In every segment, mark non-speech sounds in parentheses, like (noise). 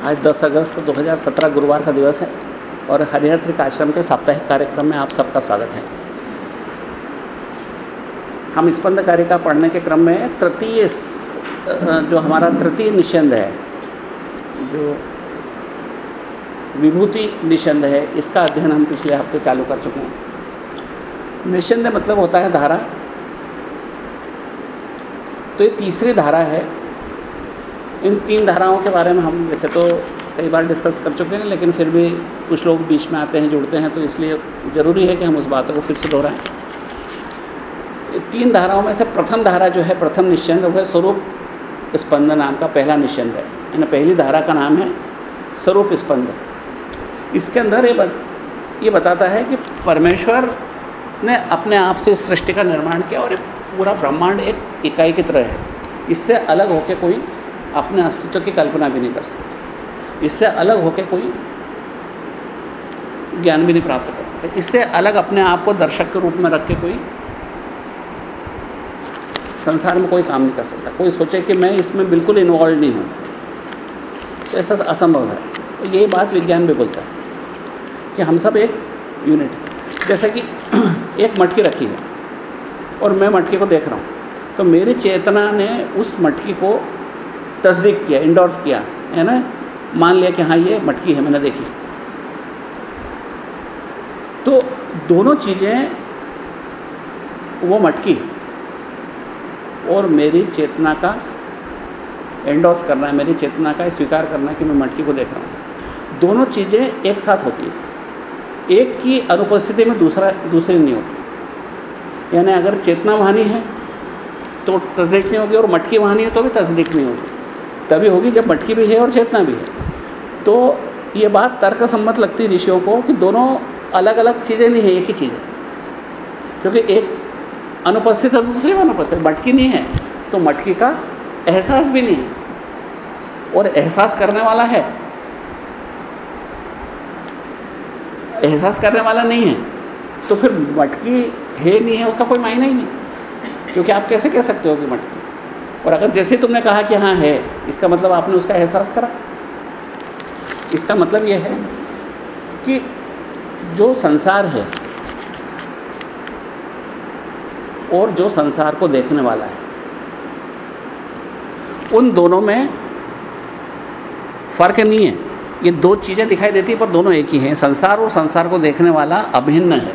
आज 10 अगस्त 2017 गुरुवार का दिवस है और हरिहर त्रिक आश्रम के साप्ताहिक कार्यक्रम में आप सबका स्वागत है। हम स्पंद कारिका पढ़ने के क्रम में तृतीय जो हमारा तृतीय निषंद है, जो विभूति निषंद है, इसका अध्ययन हम पिछले हफ़्ते चालू कर चुके हैं। निषंद मतलब होता है धारा। तो ये तीसरी धारा है इन तीन धाराओं के बारे में हम वैसे तो कई बार डिस्कस कर चुके हैं लेकिन फिर भी कुछ लोग बीच में आते हैं जुड़ते हैं तो इसलिए ज़रूरी है कि हम उस बातों को फिर से दोहराएँ। तीन धाराओं में से प्रथम धारा जो है प्रथम निश्चंद वो है स्वरूप स्पंद नाम का पहला निश्चंद है। यानी पहली धारा का नाम है स्वरूप स्पंद। इसके अंदर ये बत, ये बताता है कि परमेश्वर ने अपने आप से सृष्टि का निर्माण किया और पूरा ब्रह्मांड एक इकाई की तरह है। इससे अलग होकर कोई अपने अस्तित्व की कल्पना भी नहीं कर सकते। इससे अलग होकर कोई ज्ञान भी नहीं प्राप्त कर सकते। इससे अलग अपने आप को दर्शक के रूप में रख के कोई संसार में कोई काम नहीं कर सकता। कोई सोचे कि मैं इसमें बिल्कुल इन्वॉल्व नहीं हूँ। तो ऐसा असंभव है। तो यही बात विज्ञान भी बोलता है कि हम सब एक यूनिट जैसे कि (clears throat) एक मटकी रखी है और मैं मटकी को देख रहा हूँ। तो मेरी चेतना ने उस मटकी को तस्दीक किया इंडोर्स किया, है ना? मान लिया कि हाँ ये मटकी है, मैंने देखी। तो दोनों चीज़ें, वो मटकी और मेरी चेतना का एंडोर्स करना है, मेरी चेतना का स्वीकार करना है कि मैं मटकी को देख रहा हूँ। दोनों चीज़ें एक साथ होती हैं। एक की अनुपस्थिति में दूसरा, दूसरी नहीं होती। यानी अगर चेतना वहानी है तो तस्दीक नहीं होगी और मटकी वहानी है तो भी तस्दीक नहीं होगी। तभी होगी जब मटकी भी है और चेतना भी है। तो ये बात तर्क सम्मत लगती ऋषियों को कि दोनों अलग अलग चीज़ें नहीं है, एक ही चीज़ क्योंकि एक अनुपस्थित है, दूसरी में अनुपस्थित मटकी नहीं है तो मटकी का एहसास भी नहीं है। और एहसास करने वाला है। एहसास करने वाला नहीं है। तो फिर मटकी है नहीं है, उसका कोई मायना ही नहीं। क्योंकि आप कैसे कह सकते हो कि मटकी और अगर जैसे तुमने कहा कि हाँ है, इसका मतलब आपने उसका एहसास करा? इसका मतलब ये है कि जो संसार है और जो संसार को देखने वाला है, उन दोनों में फ़र्क नहीं है। ये दो चीज़ें दिखाई देती है, पर दोनों एक ही हैं। संसार और संसार को देखने वाला अभिन्न है।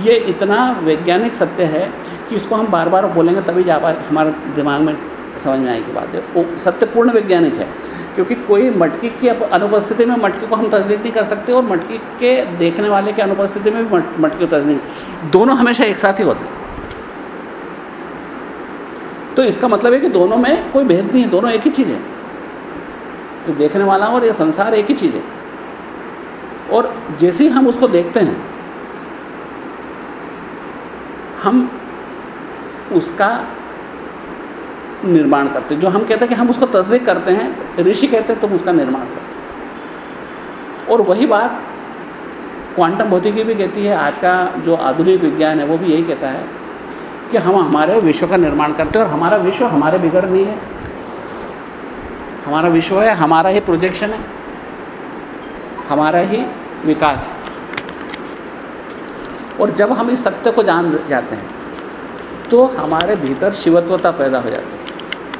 ये इतना वैज्ञानिक सत्य है कि इसको हम बार बार बोलेंगे, तभी जा हमारे दिमाग में समझ में आएगी बात है। वो सत्यपूर्ण वैज्ञानिक है, क्योंकि कोई मटकी की अनुपस्थिति में मटकी को हम तस्दीक नहीं कर सकते और मटकी के देखने वाले की अनुपस्थिति में भी मटकी को तस्दीक दोनों हमेशा एक साथ ही होते तो इसका मतलब है कि दोनों में कोई भेद नहीं है, दोनों एक ही चीज़ है। तो देखने वाला और ये संसार एक ही चीज़ है। और जैसे ही हम उसको देखते हैं, हम उसका निर्माण करते जो हम कहते हैं कि हम उसको तस्दीक करते हैं, ऋषि कहते हैं, तुम उसका निर्माण करते और वही बात क्वांटम भौतिकी भी कहती है, आज का जो आधुनिक विज्ञान है, वो भी यही कहता है कि हम हमारे विश्व का निर्माण करते हैं और हमारा विश्व हमारे बिगड़ नहीं है। हमारा विश्व है, हमारा ही प्रोजेक्शन है, हमारा ही विकास है। और जब हम इस सत्य को जान जाते हैं तो हमारे भीतर शिवत्वता पैदा हो जाती है।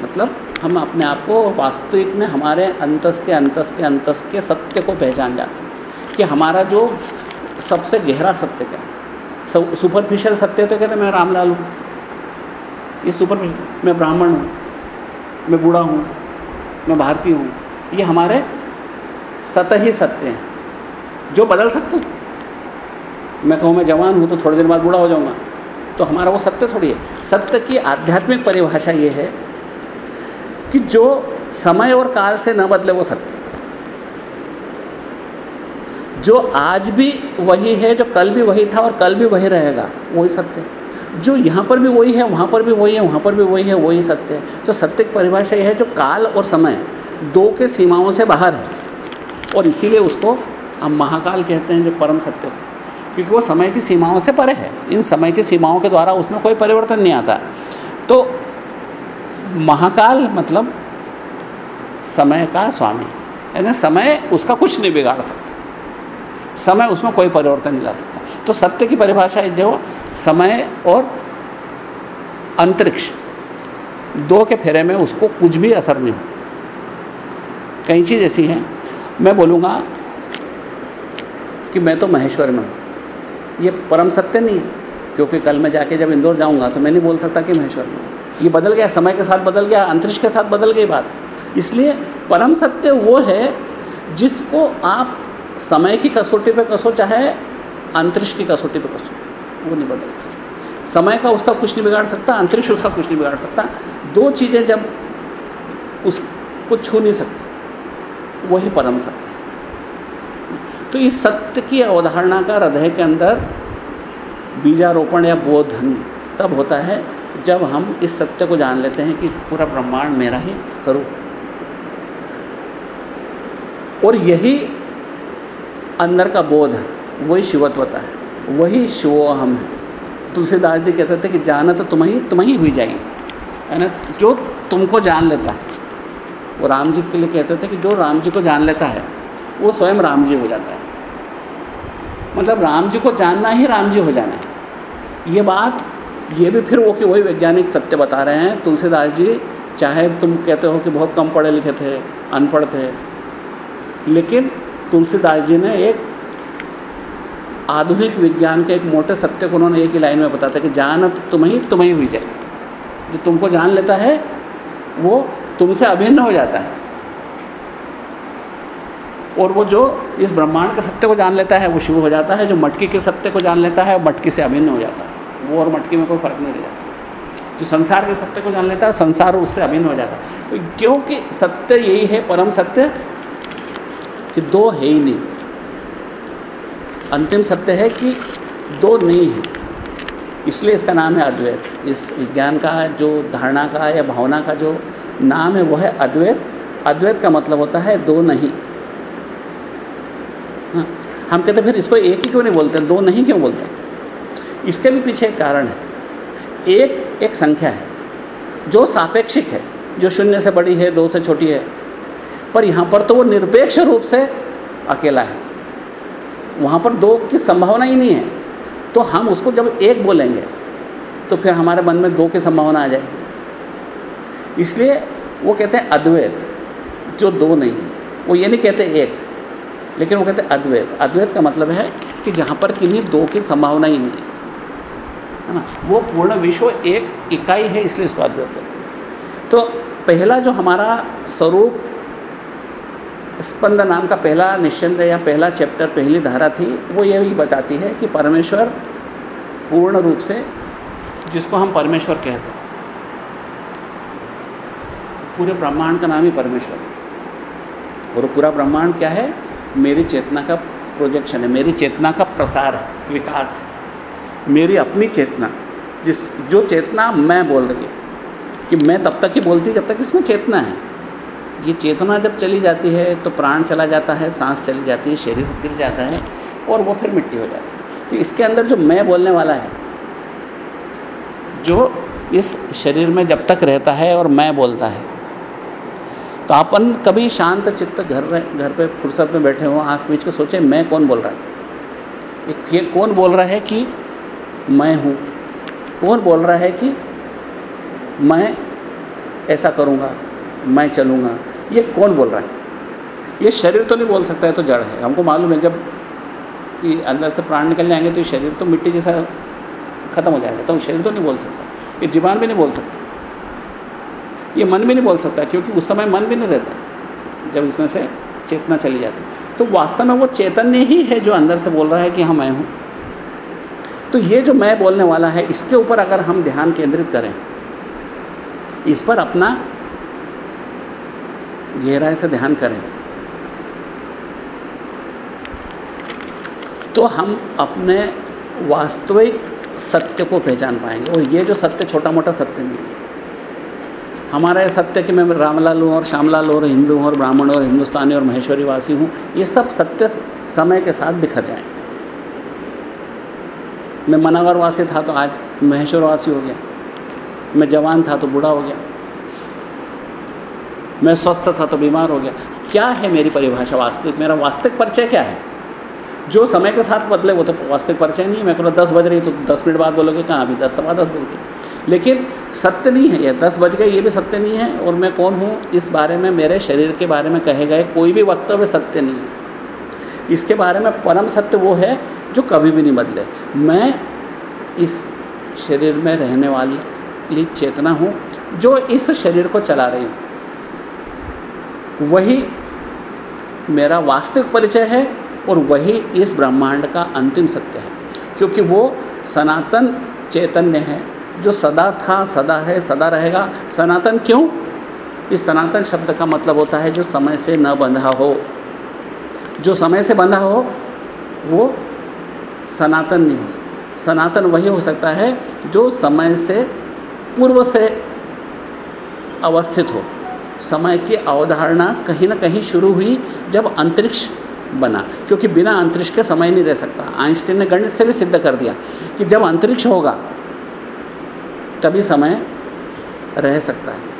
मतलब हम अपने आप को वास्तविक में हमारे अंतस के अंतस के अंतस के सत्य को पहचान जाते हैं। कि हमारा जो सबसे गहरा सत्य क्या है? सुपरफिशियल सत्य तो कहते मैं रामलाल हूँ। ये सुपर मैं ब्राह्मण हूँ, मैं बूढ़ा हूँ, मैं भारतीय हूँ। ये हमारे सतही सत्य हैं। जो बदल सकते मैं कहूँ, मैं जवान हूँ तो थोड़ी देर बाद बूढ़ा हो जाऊँगा। तो हमारा वो सत्य थोड़ी है। सत्य की आध्यात्मिक परिभाषा ये है कि जो समय और काल से न बदले वो सत्य। जो आज भी वही है, जो कल भी वही था और कल भी वही रहेगा, वही सत्य। जो यहाँ पर भी वही है, वहाँ पर भी वही है, वहाँ पर भी वही है, वही सत्य है। तो सत्य की परिभाषा यह है, जो काल और समय दो के सीमाओं से बाहर है और इसीलिए उसको हम महाकाल कहते हैं, जो परम सत्य क्योंकि वो समय की सीमाओं से परे है। इन समय की सीमाओं के द्वारा उसमें कोई परिवर्तन नहीं आता। तो महाकाल मतलब समय का स्वामी। है ना समय उसका कुछ नहीं बिगाड़ सकता। समय उसमें कोई परिवर्तन नहीं ला सकता। तो सत्य की परिभाषा जो समय और अंतरिक्ष, दो के फेरे में उसको कुछ भी असर नहीं हो। कई चीज़ ऐसी हैं। मैं बोलूँगा कि मैं तो महेश्वर में हूँ। ये परम सत्य नहीं है, क्योंकि कल मैं जाके जब इंदौर जाऊँगा तो मैं नहीं बोल सकता कि महेश्वर में ये बदल गया, समय के साथ बदल गया, अंतरिक्ष के साथ बदल गई बात। इसलिए परम सत्य वो है जिसको आप समय की कसौटी पे कसो, चाहे अंतरिक्ष की कसौटी पे कसो, वो नहीं बदलता। समय का उसका कुछ नहीं बिगाड़ सकता, अंतरिक्ष उसका कुछ नहीं बिगाड़ सकता। दो चीज़ें जब उसको छू नहीं सकती, वही परम सत्य तो इस सत्य की अवधारणा का हृदय के अंदर बीजारोपण या बोधन तब होता है जब हम इस सत्य को जान लेते हैं कि पूरा ब्रह्मांड मेरा ही स्वरूप। और यही अंदर का बोध है, वही शिवत्वता है, वही शिवो हम है। तुलसीदास जी कहते थे कि जाना तो तुम ही तुम ही हुई जाएगी, है ना? जो तुमको जान लेता है। वो राम जी के लिए कहते थे कि जो राम जी को जान लेता है, वो स्वयं राम जी हो जाता है। मतलब राम जी को जानना ही राम जी हो जाना है। ये बात ये भी फिर वो कि वही वैज्ञानिक सत्य बता रहे हैं। तुलसीदास जी, चाहे तुम कहते हो कि बहुत कम पढ़े लिखे थे, अनपढ़ थे, लेकिन तुलसीदास जी ने एक आधुनिक विज्ञान के एक मोटे सत्य को उन्होंने एक ही लाइन में बताया कि जान तो तुम तुम्हें हुई जाए। जो तुमको जान लेता है, वो तुमसे अभिन्न हो जाता है। और वो जो इस ब्रह्मांड के सत्य को जान लेता है, वो शिव हो जाता है, जो मटकी के सत्य को जान लेता है, वो मटकी से अभिन्न हो जाता है। वो और मटकी में कोई फ़र्क नहीं रह जाता। जो संसार के सत्य को जान लेता है, संसार उससे अभिन्न हो जाता है। तो क्योंकि सत्य यही है, परम सत्य, कि दो है ही नहीं। अंतिम सत्य है कि दो नहीं है। इसलिए इसका नाम है अद्वैत। इस विज्ञान का, जो धारणा का या भावना का जो नाम है वह है अद्वैत। अद्वैत का मतलब होता है दो नहीं। हाँ हम कहते फिर इसको एक ही क्यों नहीं बोलते? दो नहीं क्यों बोलते? इसके भी पीछे एक कारण है। एक एक संख्या है, जो सापेक्षिक है, जो शून्य से बड़ी है, दो से छोटी है, पर यहाँ पर तो वो निरपेक्ष रूप से अकेला है। वहाँ पर दो की संभावना ही नहीं है। तो हम उसको जब एक बोलेंगे तो फिर हमारे मन में दो की संभावना आ जाएगी। इसलिए वो कहते हैं अद्वैत, जो दो नहीं वो ये नहीं कहते एक, लेकिन वो कहते अद्वैत। अद्वैत का मतलब है कि जहाँ पर किन्हीं दो की संभावना ही नहीं है। है ना? वो पूर्ण विश्व एक इकाई है, इसलिए इसको अद्वैत बोलते हैं। तो पहला जो हमारा स्वरूप, स्पंद नाम का पहला निश्चंद या पहला चैप्टर, पहली धारा थी, वो ये भी बताती है कि परमेश्वर पूर्ण रूप से, जिसको हम परमेश्वर कहते हैं। पूरे ब्रह्मांड का नाम ही परमेश्वर और पूरा ब्रह्मांड क्या है? मेरी चेतना का प्रोजेक्शन है, मेरी चेतना का प्रसार है, विकास मेरी अपनी चेतना, जिस, जो चेतना मैं बोल रही है, कि मैं तब तक ही बोलती जब तक इसमें चेतना है। ये चेतना जब चली जाती है तो प्राण चला जाता है, सांस चली जाती है, शरीर गिर जाता है, और वो फिर मिट्टी हो जाती है। तो इसके अंदर जो मैं बोलने वाला है, जो इस शरीर में जब तक रहता है और मैं बोलता है तो अपन कभी शांत चित्त घर घर पे, फुर्सत में बैठे हो आँख बीच के सोचे, मैं कौन बोल रहा है? ये कौन बोल रहा है कि मैं हूँ। कौन बोल रहा है कि मैं ऐसा करूँगा, मैं चलूँगा? ये कौन बोल रहा है? ये शरीर तो नहीं बोल सकता है तो जड़ है। हमको मालूम है, जब ये अंदर से प्राण निकल जाएँगे तो ये शरीर तो मिट्टी जैसा ख़त्म हो जाएगा। तो शरीर तो नहीं बोल सकता, ये जीवान भी नहीं बोल सकता, ये मन भी नहीं बोल सकता, क्योंकि उस समय मन भी नहीं रहता, जब इसमें से चेतना चली जाती। तो वास्तव में वो चैतन्य ही है जो अंदर से बोल रहा है कि हाँ मैं हूँ। तो ये जो मैं बोलने वाला है, इसके ऊपर अगर हम ध्यान केंद्रित करें, इस पर अपना गहराई से ध्यान करें तो हम अपने वास्तविक सत्य को पहचान पाएँगे। और ये जो सत्य छोटा मोटा सत्य नहीं है। हमारा ये सत्य कि मैं रामलाल हूँ और श्यामलाल और हिंदू हूँ और ब्राह्मण और हिंदुस्तानी और महेश्वरी वासी हूँ, ये सब सत्य समय के साथ बिखर जाएँगे। मैं मनावर वासी था तो आज महेश्वर वासी हो गया। मैं जवान था तो बूढ़ा हो गया। मैं स्वस्थ था तो बीमार हो गया। क्या है मेरी परिभाषा वास्तविक? मेरा वास्तविक परिचय क्या है? जो समय के साथ बदले, वो तो वास्तविक परिचय नहीं है। मैं कहूँ दस बज रही तो दस मिनट बाद बोलोगे, कहाँ अभी दस, सवा दस बज गए। लेकिन सत्य नहीं है, ये दस बज गए, ये भी सत्य नहीं है। और मैं कौन हूँ? इस बारे में, मेरे शरीर के बारे में कहे गए कोई भी वक्तव्य सत्य नहीं है। इसके बारे में परम सत्य वो है जो कभी भी नहीं बदले। मैं इस शरीर में रहने वाली चेतना हूँ, जो इस शरीर को चला रही हूँ। वही मेरा वास्तविक परिचय है और वही इस ब्रह्मांड का अंतिम सत्य है। क्योंकि वो सनातन चैतन्य है, जो सदा था, सदा है, सदा रहेगा। सनातन क्यों? इस सनातन शब्द का मतलब होता है जो समय से न बंधा हो। जो समय से बंधा हो, वो सनातन नहीं हो सकता। सनातन वही हो सकता है जो समय से पूर्व से अवस्थित हो। समय की अवधारणा कहीं ना कहीं शुरू हुई जब अंतरिक्ष बना, क्योंकि बिना अंतरिक्ष के समय नहीं रह सकता। आइंस्टीन ने गणित से भी सिद्ध कर दिया कि जब अंतरिक्ष होगा, तभी समय रह सकता है।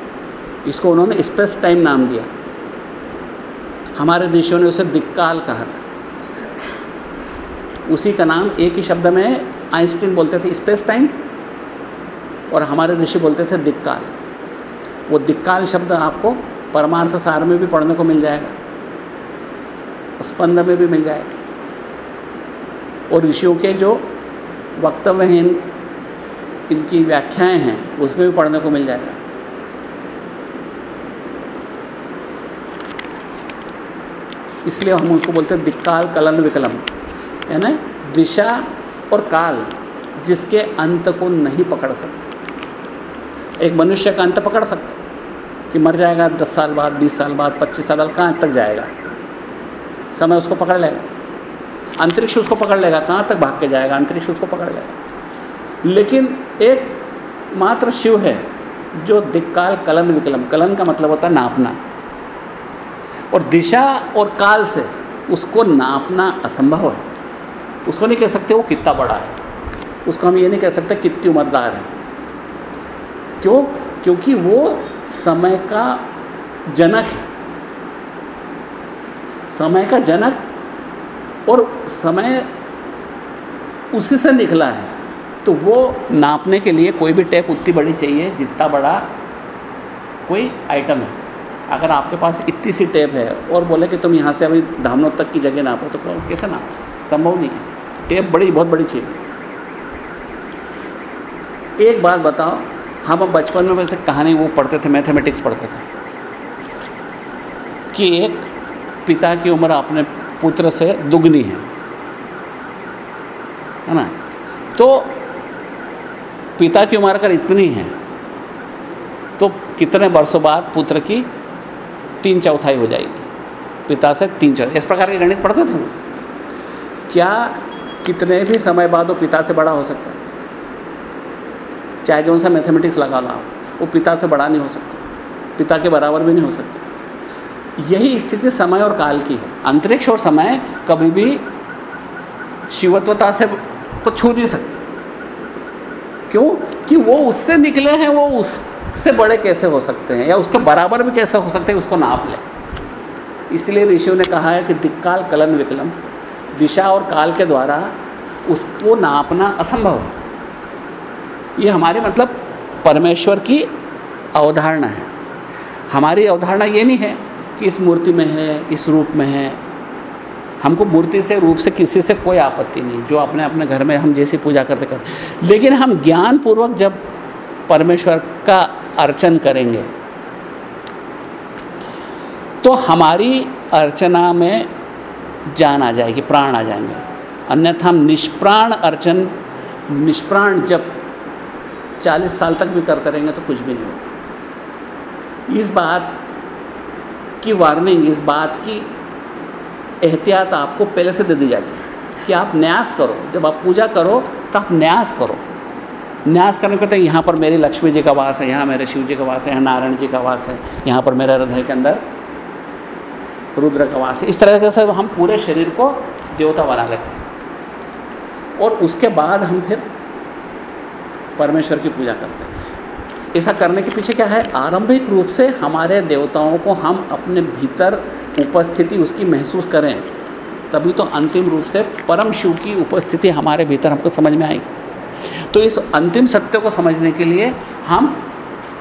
इसको उन्होंने स्पेस टाइम नाम दिया। हमारे ऋषियों ने उसे दिक्काल कहा था। उसी का नाम एक ही शब्द में आइंस्टीन बोलते थे स्पेस टाइम और हमारे ऋषि बोलते थे दिक्काल। वो दिक्काल शब्द आपको परमार्थ सार में भी पढ़ने को मिल जाएगा स्पंद में भी मिल जाएगा। और ऋषियों के जो वक्तव्य हैं इन, इनकी व्याख्याएँ हैं उसमें भी पढ़ने को मिल जाएगा। इसलिए हम उनको बोलते हैं दिक्काल कलन विकलम। है ना? दिशा और काल जिसके अंत को नहीं पकड़ सकते। एक मनुष्य का अंत पकड़ सकते कि मर जाएगा दस साल बाद, बीस साल बाद, पच्चीस साल बाद, कहाँ तक जाएगा? समय उसको पकड़ लेगा। अंतरिक्ष उसको पकड़ लेगा। कहाँ तक भाग के जाएगा? अंतरिक्ष उसको पकड़ लेगा। लेकिन एक मात्र शिव है जो दिक्काल कलन विकलम। कलन का मतलब होता है नापना। और दिशा और काल से उसको नापना असंभव है। उसको नहीं कह सकते वो कितना बड़ा है। उसको हम ये नहीं कह सकते कितनी उम्रदार है। क्यों? क्योंकि वो समय का जनक है। समय का जनक और समय उसी से निकला है। तो वो नापने के लिए कोई भी टेप उतनी बड़ी चाहिए जितना बड़ा कोई आइटम है। अगर आपके पास इतनी सी टेप है और बोले कि तुम यहाँ से अभी धामनों तक की जगह नापो तो कैसे नापो? संभव नहीं है। टेप बड़ी, बहुत बड़ी चाहिए एक बात बताओ, हम अब बचपन में वैसे कहानी वो पढ़ते थे, मैथमेटिक्स पढ़ते थे, कि एक पिता की उम्र अपने पुत्र से दुगनी है है ना? तो पिता की उम्र अगर इतनी है तो कितने वर्षों बाद पुत्र की तीन चौथाई हो जाएगी। पिता से तीन चौथाई। इस प्रकार के गणित पढ़ते थे क्या कितने भी समय बाद वो पिता से बड़ा हो सकता है? चाहे जो सा मैथमेटिक्स लगा ला वो पिता से बड़ा नहीं हो सकता। पिता के बराबर भी नहीं हो सकता। यही स्थिति समय और काल की है। अंतरिक्ष और समय कभी भी शिवत्वता से को छू नहीं सकते। क्यों? कि वो उससे निकले हैं, वो उससे बड़े कैसे हो सकते हैं? या उसके बराबर भी कैसे हो सकते हैं, उसको नाप लें। इसलिए ऋषियों ने कहा है कि दिक्काल, कलन, विकलम, दिशा और काल के द्वारा उसको नापना असंभव है। ये हमारे मतलब परमेश्वर की अवधारणा है। हमारी अवधारणा ये नहीं है कि इस मूर्ति में है, इस रूप में है। हमको मूर्ति से, रूप से, किसी से कोई आपत्ति नहीं, जो अपने अपने घर में हम जैसी पूजा करते कर लेकिन हम ज्ञान पूर्वक जब परमेश्वर का अर्चन करेंगे। तो हमारी अर्चना में जान आ जाएगी, प्राण आ जाएँगे। अन्यथा हम निष्प्राण अर्चन, निष्प्राण जब 40 साल तक भी करते रहेंगे तो कुछ भी नहीं होगा। इस बात की वार्निंग इस बात की एहतियात आपको पहले से दे दी जाती है कि आप न्यास करो। जब आप पूजा करो तो आप न्यास करो। न्यास करने को तो यहाँ पर मेरी लक्ष्मी जी का वास है, यहाँ मेरे शिव जी का वास है, यहाँ नारायण जी का वास है, यहाँ पर मेरे हृदय के अंदर रुद्र का वास है। इस तरह से हम पूरे शरीर को देवता बना लेते हैं। और उसके बाद हम फिर परमेश्वर की पूजा करते हैं। ऐसा करने के पीछे क्या है? आरंभिक रूप से हमारे देवताओं को हम अपने भीतर उपस्थिति उसकी महसूस करें, तभी तो अंतिम रूप से परम शिव की उपस्थिति हमारे भीतर हमको समझ में आएगी। तो इस अंतिम सत्य को समझने के लिए हम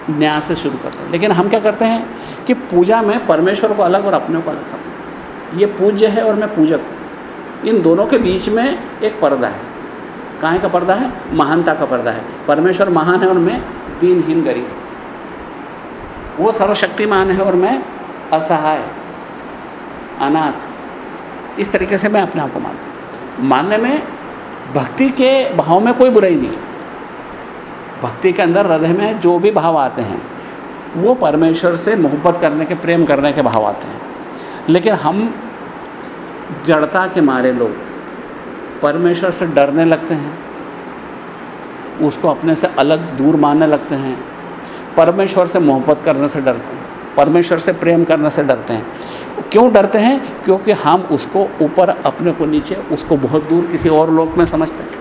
न्याय से शुरू करते हैं। लेकिन हम क्या करते हैं कि पूजा में परमेश्वर को अलग और अपने को अलग समझते हैं। ये पूज्य है और मैं पूजक हूँ। इन दोनों के बीच में एक पर्दा है। कहाँ का पर्दा है? महानता का पर्दा है। परमेश्वर महान है और मैं दीनहीन गरीब वो सर्वशक्तिमान है और मैं असहाय अनाथ इस तरीके से मैं अपने आप को मानता हूँ। मानने में भक्ति के भाव में कोई बुराई नहीं भक्ति के अंदर हृदय में जो भी भाव आते हैं, वो परमेश्वर से मोहब्बत करने के, प्रेम करने के भाव आते हैं। लेकिन हम जड़ता के मारे लोग परमेश्वर से डरने लगते हैं, उसको अपने से अलग दूर मानने लगते हैं, परमेश्वर से मोहब्बत करने से डरते हैं, परमेश्वर से प्रेम करने से डरते हैं। क्यों डरते हैं? क्योंकि हम उसको ऊपर अपने को नीचे, उसको बहुत दूर किसी और लोक में समझते हैं।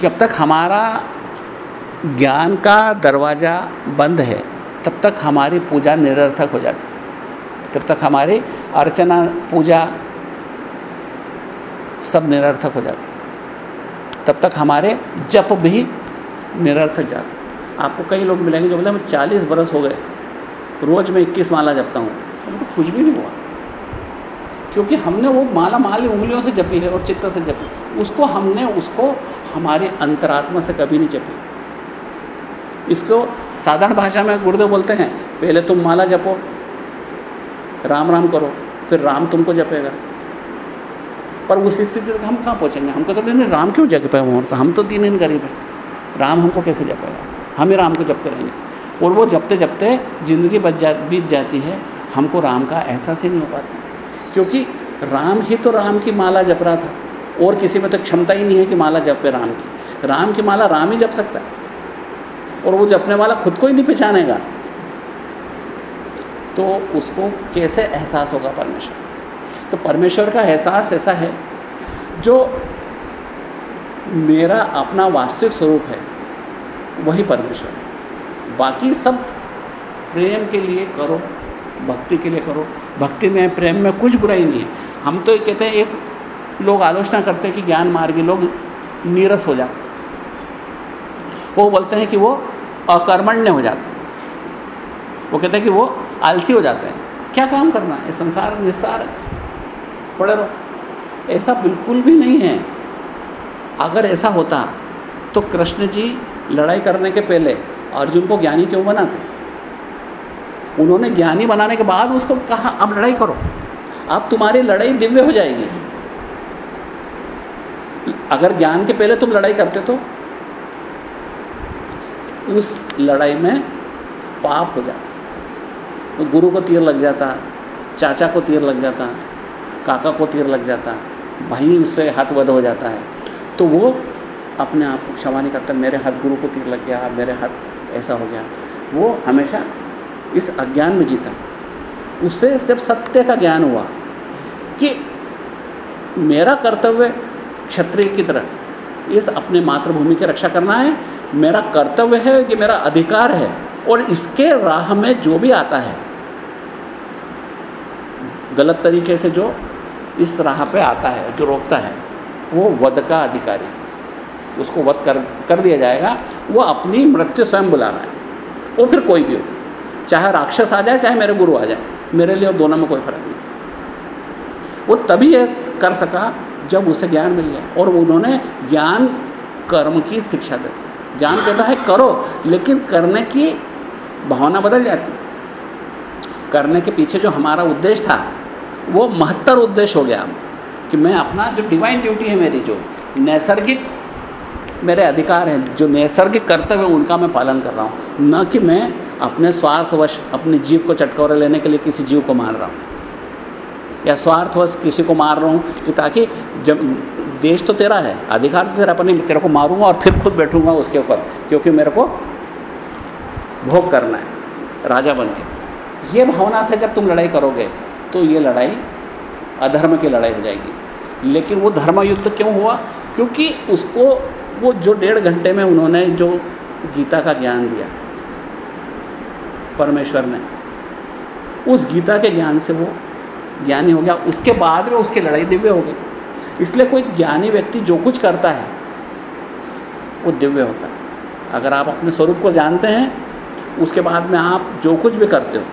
जब तक हमारा ज्ञान का दरवाज़ा बंद है, तब तक हमारी पूजा निरर्थक हो जाती तब तक हमारी अर्चना, पूजा सब निरर्थक हो जाती तब तक हमारे जप भी निरर्थक जाते आपको कई लोग मिलेंगे जो बोले हम चालीस बरस हो गए। रोज़ मैं इक्कीस माला जपता हूँ। तो कुछ भी नहीं हुआ। क्योंकि हमने वो माला माली उंगलियों से जपी है और चित्त से जपी। उसको हमने, उसको हमारे अंतरात्मा से कभी नहीं जपी। इसको साधारण भाषा में गुरुदेव बोलते हैं, पहले तुम माला जपो, राम राम करो, फिर राम तुमको जपेगा। पर उस स्थिति तक हम कहाँ पहुँचेंगे? हमको तो नहीं, राम क्यों जग पाए? हम तो दिन इन गरीब हैं। राम हमको कैसे जपेगा? हम ही राम को जपते रहेंगे। और वो जबते जबते ज़िंदगी बच जा, बीत जाती है। हमको राम का एहसास ही नहीं हो पाता। क्योंकि राम ही तो राम की माला जप रहा था। और किसी में तो क्षमता ही नहीं है कि माला जपे राम की। राम की माला राम ही जप सकता है। और वो जपने वाला खुद को ही नहीं पहचानेगा। तो उसको कैसे एहसास होगा परमेश्वर? तो परमेश्वर का एहसास ऐसा है, जो मेरा अपना वास्तविक स्वरूप है, वही परमेश्वर। है बाकी सब प्रेम के लिए करो, भक्ति के लिए करो। भक्ति में, प्रेम में कुछ बुराई नहीं है। हम तो कहते हैं, एक लोग आलोचना करते हैं कि ज्ञान मार्गी लोग नीरस हो जाते वो बोलते हैं कि वो अकर्मण्य हो जाते वो कहते हैं कि वो आलसी हो जाते हैं। क्या काम करना है? संसार निस्सार पड़े रहो। ऐसा बिल्कुल भी नहीं है। अगर ऐसा होता तो कृष्ण जी लड़ाई करने के पहले अर्जुन को ज्ञानी क्यों बनाते? उन्होंने ज्ञानी बनाने के बाद उसको कहा, अब लड़ाई करो। अब तुम्हारी लड़ाई दिव्य हो जाएगी। अगर ज्ञान के पहले तुम लड़ाई करते तो? उस लड़ाई में पाप हो जाता। तो गुरु को तीर लग जाता, चाचा को तीर लग जाता, काका को तीर लग जाता भाई उससे हाथ वध हो जाता है। तो वो अपने आप को क्षमा नहीं करता, मेरे हाथ गुरु को तीर लग गया, मेरे हाथ ऐसा हो गया। वो हमेशा इस अज्ञान में जीता। उससे जब सत्य का ज्ञान हुआ कि मेरा कर्तव्य क्षत्रिय की तरह, इस अपने मातृभूमि की रक्षा करना है, मेरा कर्तव्य है कि मेरा अधिकार है और इसके राह में जो भी आता है, गलत तरीके से जो इस राह पे आता है, जो रोकता है, वो वध का अधिकारी। उसको वध कर कर दिया जाएगा, वो अपनी मृत्यु स्वयं बुला रहा है। वो फिर कोई भी हो। चाहे राक्षस आ जाए, चाहे मेरे गुरु आ जाए, मेरे लिए दोनों में कोई फ़र्क नहीं। वो तभी कर सका जब उसे ज्ञान मिल गया और उन्होंने ज्ञान कर्म की शिक्षा दी। ज्ञान कहता है, करो, लेकिन करने की भावना बदल जाती। करने के पीछे जो हमारा उद्देश्य था, वो महत्तर उद्देश्य हो गया। कि मैं अपना जो डिवाइन ड्यूटी है मेरी, जो नैसर्गिक मेरे अधिकार हैं, जो नैसर्गिक कर्तव्य उनका मैं पालन कर रहा हूँ। न कि मैं अपने स्वार्थवश, अपने जीव को चटकोरे लेने के लिए किसी जीव को मार रहा हूँ। या स्वार्थवश किसी को मार रहा हूँ, कि ताकि जब देश तो तेरा है, अधिकार तो तेरा नहीं तेरे को मारूँगा और फिर खुद बैठूँगा उसके ऊपर, क्योंकि मेरे को भोग करना है, राजा बन के। ये भावना से जब तुम लड़ाई करोगे तो ये लड़ाई अधर्म की लड़ाई हो जाएगी। लेकिन वो धर्म युद्ध क्यों हुआ? क्योंकि उसको वो जो डेढ़ घंटे में उन्होंने जो गीता का ज्ञान दिया, परमेश्वर ने, उस गीता के ज्ञान से वो ज्ञानी हो गया। उसके बाद में उसकी लड़ाई दिव्य हो गई। इसलिए कोई ज्ञानी व्यक्ति जो कुछ करता है, वो दिव्य होता है। अगर आप अपने स्वरूप को जानते हैं, उसके बाद में आप जो कुछ भी करते हो,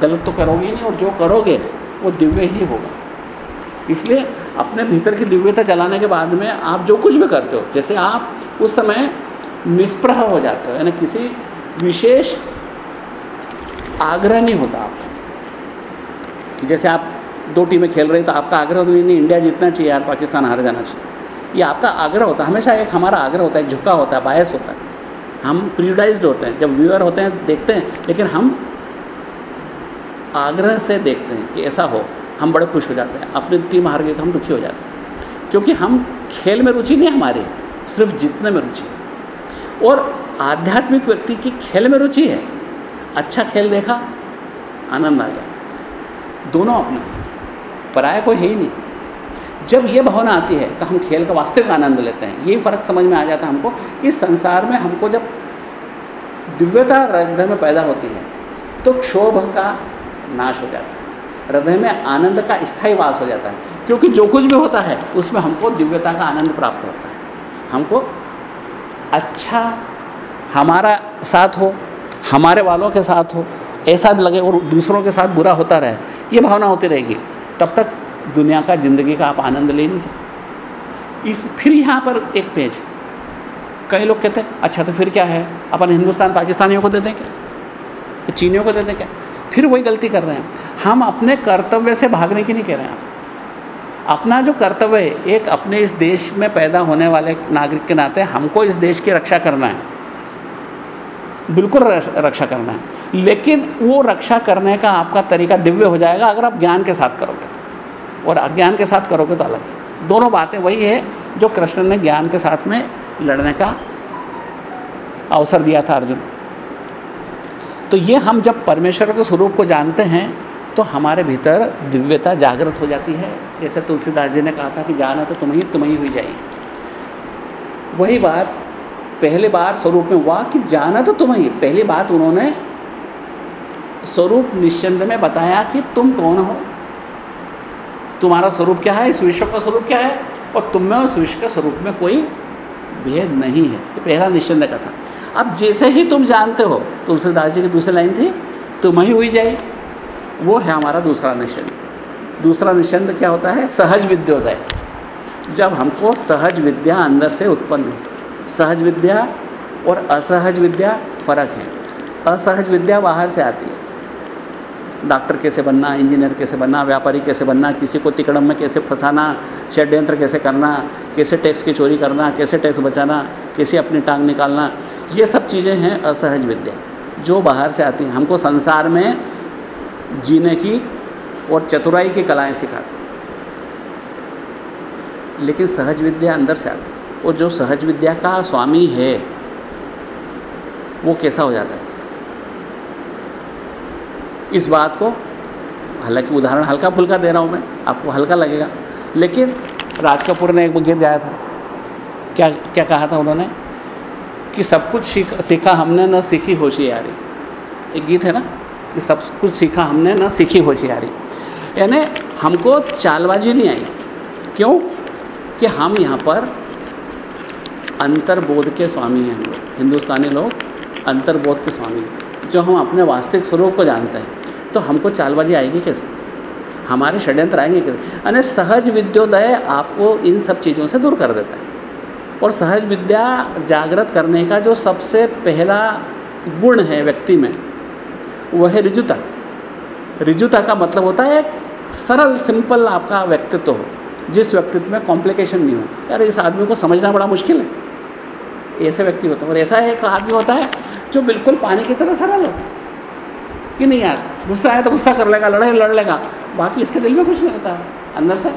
गलत तो करोगे नहीं, और जो करोगे, वो दिव्य ही होगा। इसलिए अपने भीतर की दिव्यता जलाने के बाद में आप जो कुछ भी करते हो, जैसे आप उस समय निष्प्रह हो जाते हो, यानी किसी विशेष आग्रह नहीं होता आपका जैसे आप दो टीमें खेल रही तो आपका आग्रह तो नहीं इंडिया जीतना चाहिए यार, पाकिस्तान हार जाना चाहिए। ये आपका आग्रह होता है, हमेशा एक हमारा आग्रह होता है झुका होता है, बायस होता है। हम प्रिजुडाइज होते हैं, जब व्यूअर होते हैं, देखते हैं, लेकिन हम आग्रह से देखते हैं कि ऐसा हो। हम बड़े खुश हो जाते हैं, अपनी टीम हार गई तो हम दुखी हो जाते हैं। क्योंकि हम खेल में रुचि नहीं हमारी, सिर्फ़ जीतने में रुचि और आध्यात्मिक व्यक्ति की खेल में रुचि है। अच्छा खेल देखा, आनंद आ गया। दोनों अपने पराया कोई है ही नहीं। जब ये भावना आती है तो हम खेल का वास्तविक आनंद लेते हैं। यही फ़र्क समझ में आ जाता है हमको कि संसार में हमको जब दिव्यता हृदय में पैदा होती है तो क्षोभ का नाश हो जाता है। हृदय में आनंद का स्थायी वास हो जाता है। क्योंकि जो कुछ भी होता है, उसमें हमको दिव्यता का आनंद प्राप्त होता है। हमको अच्छा हमारा साथ हो, हमारे वालों के साथ हो, ऐसा लगे और दूसरों के साथ बुरा होता रहे, ये भावना होती रहेगी। तब तक दुनिया का, ज़िंदगी का आप आनंद ले नहीं सकते। इस फिर यहाँ पर एक पेज। कई लोग कहते हैं अच्छा तो फिर क्या है? अपन हिंदुस्तान पाकिस्तानियों को दे दें क्या? चीनियों को दे दें क्या? फिर वही गलती कर रहे हैं। हम अपने कर्तव्य से भागने की नहीं कह रहे हैं। अपना जो कर्तव्य है, एक अपने इस देश में पैदा होने वाले नागरिक के नाते हमको इस देश की रक्षा करना है। बिल्कुल रक्षा करना है। लेकिन वो रक्षा करने का आपका तरीका दिव्य हो जाएगा अगर आप ज्ञान के साथ करोगे तो। और अज्ञान के साथ करोगे तो अलग दोनों बातें वही है जो कृष्ण ने ज्ञान के साथ में लड़ने का अवसर दिया था अर्जुन तो ये हम जब परमेश्वर के स्वरूप को जानते हैं तो हमारे भीतर दिव्यता जागृत हो जाती है। जैसे तुलसीदास जी ने कहा था कि जाना तो तुम ही तुम ही हुई जाएगी। वही बात पहले बार स्वरूप में हुआ कि जाना तो तुम ही। पहली बात उन्होंने स्वरूप निश्चिंद में बताया कि तुम कौन हो? तुम्हारा स्वरूप क्या है? इस विश्व का स्वरूप क्या है? और तुम में उस विश्व के स्वरूप में कोई भेद नहीं है। ये पहला निश्चिंद का था। अब जैसे ही तुम जानते हो, तुलसीदास जी की दूसरी लाइन थी, तुम ही हुई जाए वो है हमारा दूसरा निश्चिंद। दूसरा निश्चिंद क्या होता है? सहज विद्योदय। जब हमको सहज विद्या अंदर से उत्पन्न सहज विद्या और असहज विद्या फ़र्क है। असहज विद्या बाहर से आती है। डॉक्टर कैसे बनना, इंजीनियर कैसे बनना, व्यापारी कैसे बनना, किसी को तिकड़म में कैसे फंसाना, षड्यंत्र कैसे करना, कैसे टैक्स की चोरी करना, कैसे टैक्स बचाना, कैसे अपनी टांग निकालना, ये सब चीज़ें हैं असहज विद्या। जो बाहर से आती हैं, हमको संसार में जीने की और चतुराई की कलाएँ सिखाती लेकिन सहज विद्या अंदर से आती और जो सहज विद्या का स्वामी है, वो कैसा हो जाता है? इस बात को, हालाँकि उदाहरण हल्का फुल्का दे रहा हूँ मैं, आपको हल्का लगेगा। लेकिन राज कपूर ने एक गीत गाया था। क्या क्या कहा था उन्होंने? कि सब कुछ सीख, सीखा हमने, न सीखी होशियारी। एक गीत है ना? कि सब कुछ सीखा हमने, न सीखी होशियारी। यानी हमको चालबाजी नहीं आई। क्यों? कि हम यहाँ पर अंतर्बोध के स्वामी हैं। हम लोग हिंदुस्तानी लोग अंतर्बोध के स्वामी हैं। जो हम अपने वास्तविक स्वरूप को जानते हैं। तो हमको चालबाजी आएगी कैसे? हमारे षड्यंत्र आएँगे कैसे? यानी सहज विद्योदय आपको इन सब चीज़ों से दूर कर देता है। और सहज विद्या जागृत करने का जो सबसे पहला गुण है व्यक्ति में, वह है रिजुता। रिजुता का मतलब होता है सरल, सिंपल आपका व्यक्तित्व हो, जिस व्यक्तित्व में कॉम्प्लिकेशन नहीं हो। यार इस आदमी को समझना बड़ा मुश्किल है। ऐसे व्यक्ति होता है। और ऐसा एक आदमी होता है जो बिल्कुल पानी की तरह सरल होता है। कि नहीं यार, गुस्सा आया तो गुस्सा कर लेगा लड़े लड़ लेगा। बाकी इसके दिल में कुछ नहीं रहता। अंदर से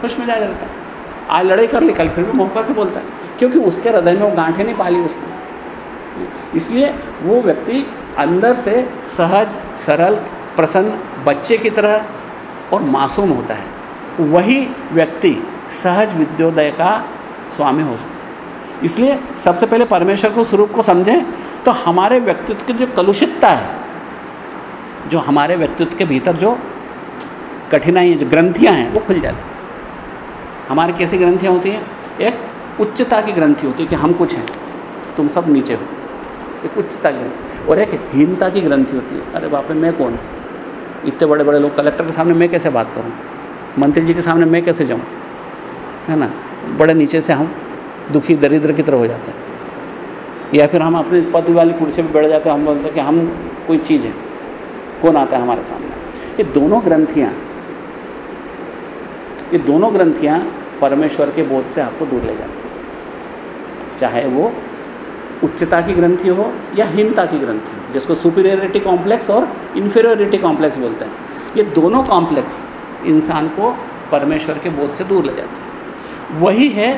खुश मिजाज रहता है। आज लड़ाई कर ली, कल फिर भी मोहब्बत से बोलता है। क्योंकि उसके हृदय में वो गांठें नहीं पाली उसने। इसलिए वो व्यक्ति अंदर से सहज, सरल, प्रसन्न बच्चे की तरह और मासूम होता है। वही व्यक्ति सहज विद्योदय का स्वामी हो सकता है। इसलिए सबसे पहले परमेश्वर को, स्वरूप को समझें तो हमारे व्यक्तित्व की जो कलुषितता है जो हमारे व्यक्तित्व के भीतर जो कठिनाई जो ग्रंथियाँ हैं, वो खुल जाती हमारे कैसी ग्रंथियाँ होती हैं? एक उच्चता की ग्रंथि होती है कि हम कुछ हैं, तुम सब नीचे हो। एक उच्चता की और एक हीनता की ग्रंथि होती है। अरे बाप मैं कौन? इतने बड़े बड़े लोग, कलेक्टर के सामने मैं कैसे बात करूँ? मंत्री जी के सामने मैं कैसे जाऊँ? है ना? बड़े नीचे से हम दुखी, दरिद्र की तरह हो जाते हैं। या फिर हम अपने पद वाली कुर्सी पर बैठ जाते हैं, हम बोलते हैं कि हम कोई चीज़ है। कौन आता है हमारे सामने? ये दोनों ग्रंथियाँ, ये दोनों ग्रंथियाँ परमेश्वर के बोध से आपको दूर ले जाती हैं। चाहे वो उच्चता की ग्रंथि हो या हीनता की ग्रंथि हो, जिसको सुपीरियरिटी कॉम्प्लेक्स और इन्फीरियरिटी कॉम्प्लेक्स बोलते हैं। ये दोनों कॉम्प्लेक्स इंसान को परमेश्वर के बोध से दूर ले जाते हैं। वही है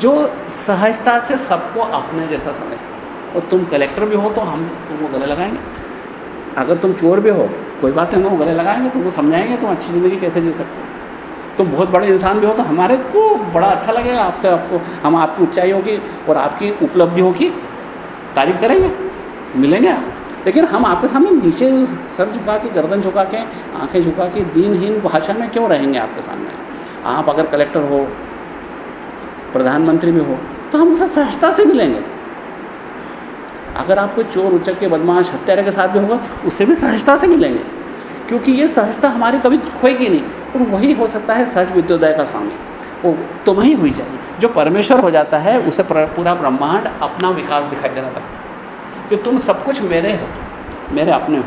जो सहजता से सबको अपने जैसा समझता है। और तुम कलेक्टर भी हो तो हम तुमको गले लगाएँगे। अगर तुम चोर भी हो, कोई बात नहीं वो गले लगाएँगे, तुमको समझाएँगे, तुम अच्छी ज़िंदगी कैसे जी सकते हो। तुम बहुत बड़े इंसान भी हो तो हमारे को बड़ा अच्छा लगेगा आपसे, आपको, हम आपकी ऊंचाइयों की और आपकी उपलब्धियों की तारीफ़ करेंगे, मिलेंगे आप। लेकिन हम आपके सामने नीचे सर झुका के, गर्दन झुका के, आँखें झुका के, दीनहीन भाषा में क्यों रहेंगे आपके सामने? आप अगर कलेक्टर हो, प्रधानमंत्री भी हो तो हम उसे सहजता से मिलेंगे। अगर आपको चोर, उचक के बदमाश, हत्यारे के साथ भी होगा, उससे भी सहजता से मिलेंगे। क्योंकि ये सहजता हमारी कभी खोएगी नहीं, और वही हो सकता है सहज विद्योदय का स्वामी। वो तो वही हुई जाएगी। जो परमेश्वर हो जाता है, उसे पूरा ब्रह्मांड अपना विकास दिखाई देना लगता है कि तुम सब कुछ मेरे हो, मेरे अपने हो।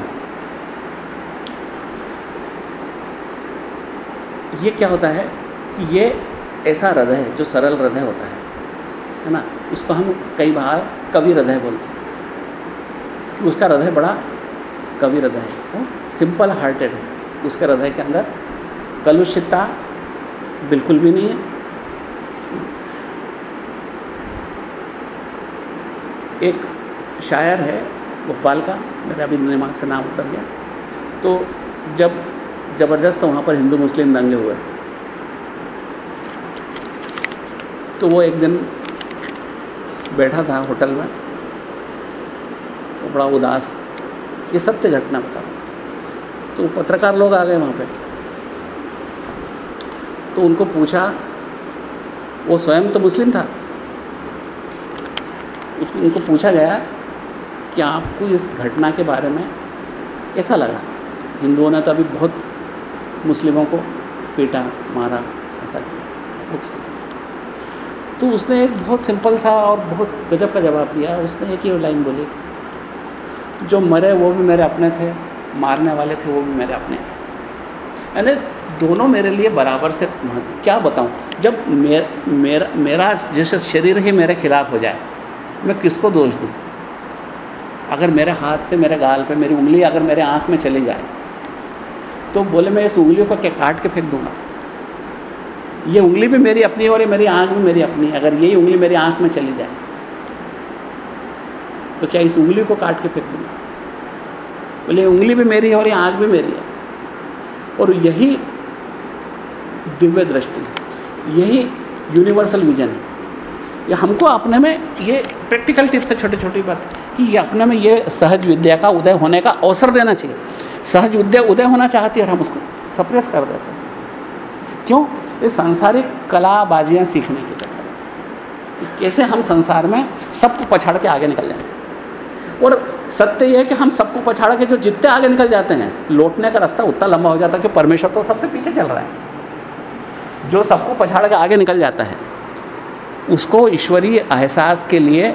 ये क्या होता है कि ये ऐसा हृदय जो सरल हृदय होता है। है ना? उसको हम कई बार कवि हृदय बोलते उसका हृदय बड़ा कवि हृदय है सिंपल हार्टेड है। उसके हृदय के अंदर कलुषितता बिल्कुल भी नहीं है। एक शायर है, भोपाल का मेरा अभी दिमाग से नाम उतर गया तो जब ज़बरदस्त वहाँ पर हिंदू मुस्लिम दंगे हुए तो वो एक दिन बैठा था होटल में बड़ा उदास, ये सत्य घटना बता तो पत्रकार लोग आ गए वहाँ पे। तो उनको पूछा, वो स्वयं तो मुस्लिम था? उनको पूछा गया कि आपको इस घटना के बारे में कैसा लगा? हिंदुओं ने तो अभी बहुत मुस्लिमों को पीटा, मारा, ऐसा किया। तो उसने एक बहुत सिंपल सा और बहुत गजब का जवाब दिया। उसने एक ही लाइन बोली जो मरे वो भी मेरे अपने थे मारने वाले थे वो भी मेरे अपने थे। यानी दोनों मेरे लिए बराबर से क्या बताऊँ? जब मेर, मेरा मेरा जैसे शरीर ही मेरे खिलाफ हो जाए मैं किसको दोष दूँ? अगर मेरे हाथ से मेरे गाल पे मेरी उंगली अगर मेरे आँख में चली जाए तो बोले मैं इस उंगलियों को क्या काट के फेंक दूँगा? ये उंगली भी मेरी अपनी और ये मेरी आँख भी मेरी अपनी अगर यही उंगली मेरी आँख में चली जाए तो क्या इस उंगली को काट के फेंक दूँगा? बोले, उंगली भी मेरी है और ये आँख भी मेरी है। और यही दिव्य दृष्टि है। यही यूनिवर्सल विजन है। ये हमको अपने में ये प्रैक्टिकल टिप्स है छोटी छोटी बात कि ये अपने में ये सहज विद्या का, उदय होने का अवसर देना चाहिए। सहज विद्या उदय होना चाहती है और हम उसको सप्रेस कर देते हैं। क्यों? ये सांसारिक कलाबाजियाँ सीखने के चक्कर कैसे हम संसार में सबको पछाड़ के आगे निकल जाएँगे और सत्य ये है कि हम सबको पछाड़ के जो जितने आगे निकल जाते हैं, लौटने का रास्ता उतना लंबा हो जाता है कि परमेश्वर तो सबसे पीछे चल रहा है। जो सबको पछाड़ के आगे निकल जाता है, उसको ईश्वरीय एहसास के लिए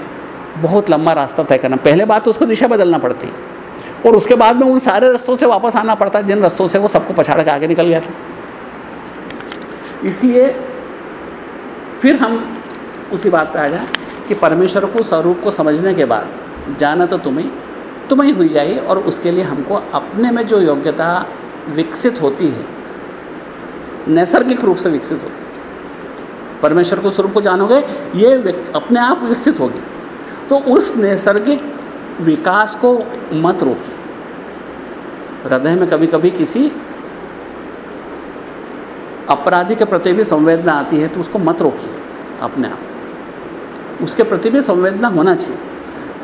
बहुत लंबा रास्ता तय करना। पहले बात तो उसको दिशा बदलना पड़ती, और उसके बाद में उन सारे रास्तों से वापस आना पड़ता है जिन रस्तों से वो सबको पछाड़ के आगे निकल गया था। इसलिए फिर हम उसी बात पे आ जाए कि परमेश्वर को, स्वरूप को समझने के बाद जाना तो तुम्हें तुम्हें हुई जाए और उसके लिए हमको अपने में जो योग्यता विकसित होती है, नैसर्गिक रूप से विकसित होती है। परमेश्वर को स्वरूप को जानोगे, ये अपने आप विकसित होगी। तो उस नैसर्गिक विकास को मत रोकिए। हृदय में कभी कभी किसी अपराधी के प्रति भी संवेदना आती है तो उसको मत रोकिए अपने आप। उसके प्रति भी संवेदना होना चाहिए।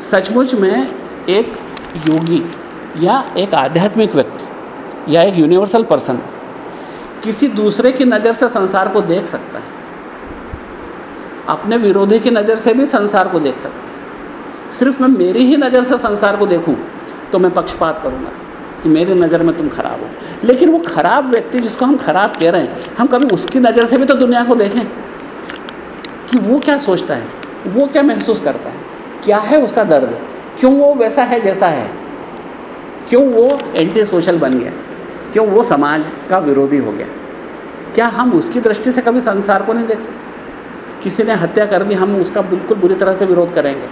सचमुच में एक योगी या एक आध्यात्मिक व्यक्ति या एक यूनिवर्सल पर्सन किसी दूसरे की नज़र से संसार को देख सकता है। अपने विरोधी की नज़र से भी संसार को देख सकता है। सिर्फ़ मैं मेरी ही नज़र से संसार को देखूँ तो मैं पक्षपात करूँगा कि मेरी नज़र में तुम खराब हो। लेकिन वो खराब व्यक्ति जिसको हम खराब कह रहे हैं, हम कभी उसकी नज़र से भी तो दुनिया को देखें कि वो क्या सोचता है, वो क्या महसूस करता है। क्या है उसका दर्द? क्यों वो वैसा है, जैसा है? क्यों वो एंटी सोशल बन गया? क्यों वो समाज का विरोधी हो गया? क्या हम उसकी दृष्टि से कभी संसार को नहीं देख सकते? किसी ने हत्या कर दी, हम उसका बिल्कुल बुरी तरह से विरोध करेंगे।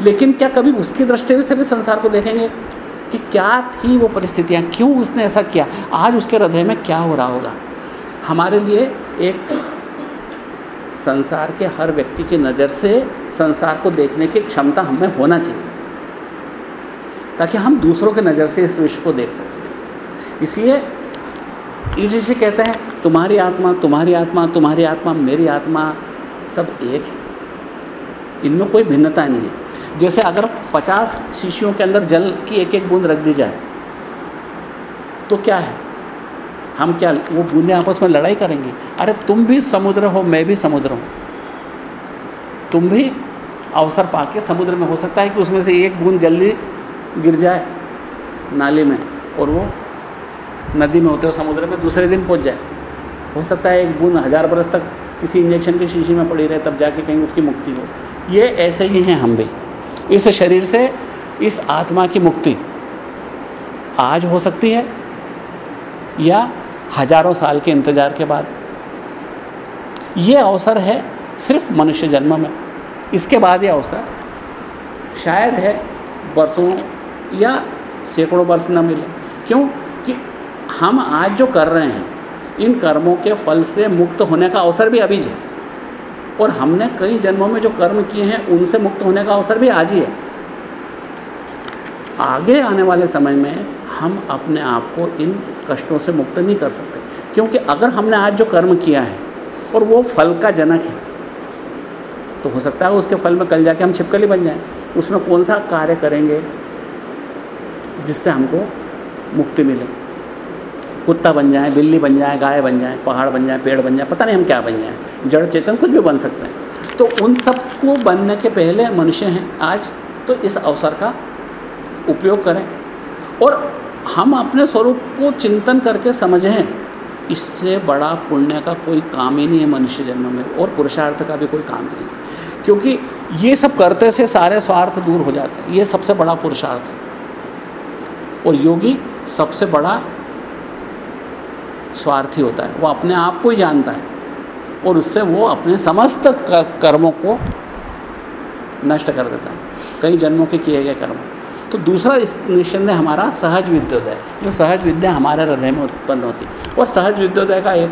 लेकिन क्या कभी उसकी दृष्टि से भी संसार को देखेंगे कि क्या थी वो परिस्थितियाँ? क्यों उसने ऐसा किया? आज उसके हृदय में क्या हो रहा होगा? हमारे लिए एक संसार के हर व्यक्ति की नज़र से संसार को देखने की क्षमता हमें होना चाहिए, ताकि हम दूसरों के नज़र से इस विश्व को देख सकें। इसलिए ऋषि कहते हैं, तुम्हारी आत्मा तुम्हारी आत्मा तुम्हारी आत्मा, मेरी आत्मा, सब एक है। इनमें कोई भिन्नता नहीं है। जैसे अगर 50 शीशियों के अंदर जल की एक एक बूंद रख दी जाए तो क्या है? हम क्या, वो बूंदें आपस में लड़ाई करेंगी? अरे तुम भी समुद्र हो, मैं भी समुद्र हूँ। तुम भी अवसर पाके समुद्र में, हो सकता है कि उसमें से एक बूंद जल्दी गिर जाए नाली में और वो नदी में होते हो समुद्र में दूसरे दिन पहुँच जाए। हो सकता है एक बूंद हज़ार बरस तक किसी इंजेक्शन की शीशी में पड़ी रहे, तब जाके कहीं उसकी मुक्ति हो। ये ऐसे ही हैं हम भी। इस शरीर से, इस आत्मा की मुक्ति आज हो सकती है या हज़ारों साल के इंतज़ार के बाद। ये अवसर है सिर्फ़ मनुष्य जन्म में। इसके बाद ये अवसर शायद है वर्षों या सैकड़ों वर्ष न मिले। क्यों? कि हम आज जो कर रहे हैं, इन कर्मों के फल से मुक्त होने का अवसर भी अभी है। और हमने कई जन्मों में जो कर्म किए हैं, उनसे मुक्त होने का अवसर भी आज ही है। आगे आने वाले समय में हम अपने आप को इन कष्टों से मुक्त नहीं कर सकते। क्योंकि अगर हमने आज जो कर्म किया है, और वो फल का जनक है तो हो सकता है उसके फल में कल जाके हम छिपकली बन जाएँ। उसमें कौन सा कार्य करेंगे जिससे हमको मुक्ति मिले? कुत्ता बन जाए, बिल्ली बन जाए, गाय बन जाए, पहाड़ बन जाए, पेड़ बन जाए, पता नहीं हम क्या बन जाए। जड़ चेतन कुछ भी बन सकते हैं। तो उन सबको बनने के पहले मनुष्य हैं। आज तो इस अवसर का उपयोग करें। और हम अपने स्वरूप को चिंतन करके समझें, इससे बड़ा पुण्य का कोई काम ही नहीं है मनुष्य जन्म में, और पुरुषार्थ का भी कोई काम ही नहीं है। क्योंकि ये सब करते से सारे स्वार्थ दूर हो जाते हैं, ये सबसे बड़ा पुरुषार्थ है। और योगी सबसे बड़ा स्वार्थी होता है, वो अपने आप को ही जानता है, और उससे वो अपने समस्त कर्मों को नष्ट कर देता है। कई जन्मों के किए गए कर्म। तो दूसरा इस निस्संदेह हमारा सहज विद्योदय, जो सहज विद्या हमारे हृदय में उत्पन्न होती। और सहज विद्योदय का एक